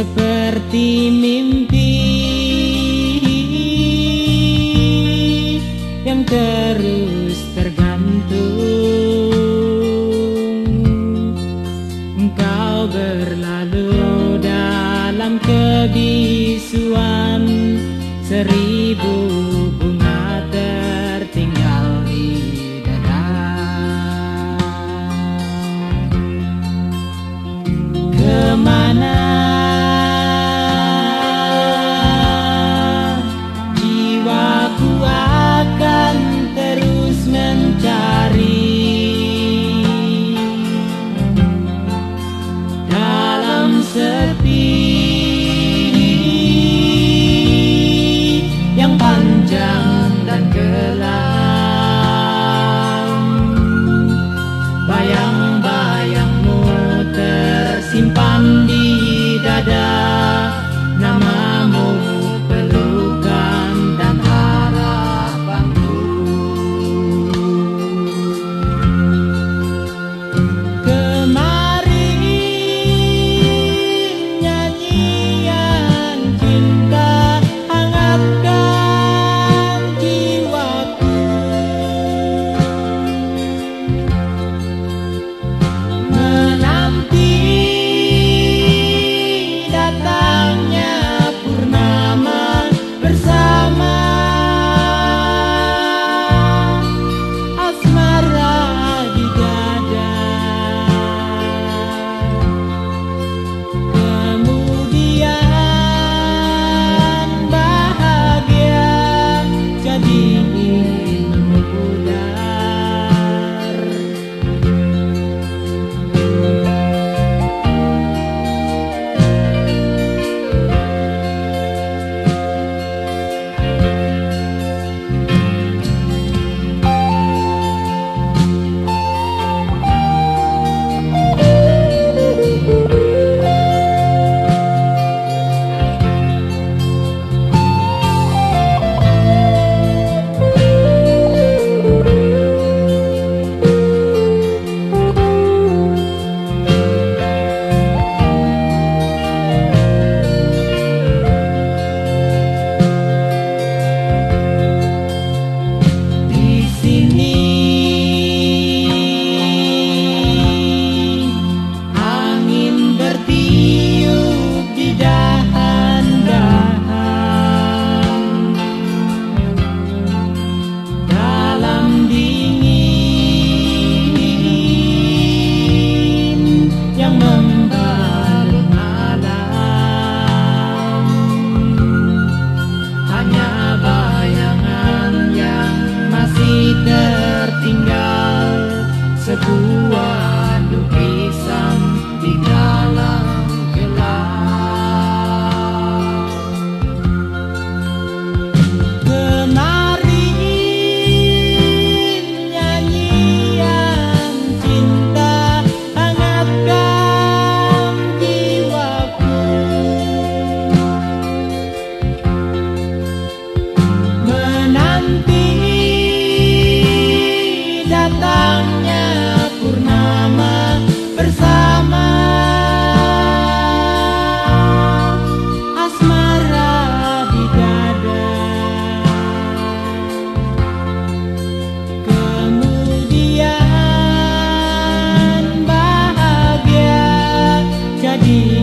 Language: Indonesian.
seperti mimpi yang terus tergantung. Engkau berlalu dalam kebisuan seribu bunga tertinggal di dada. Ke mana aku You.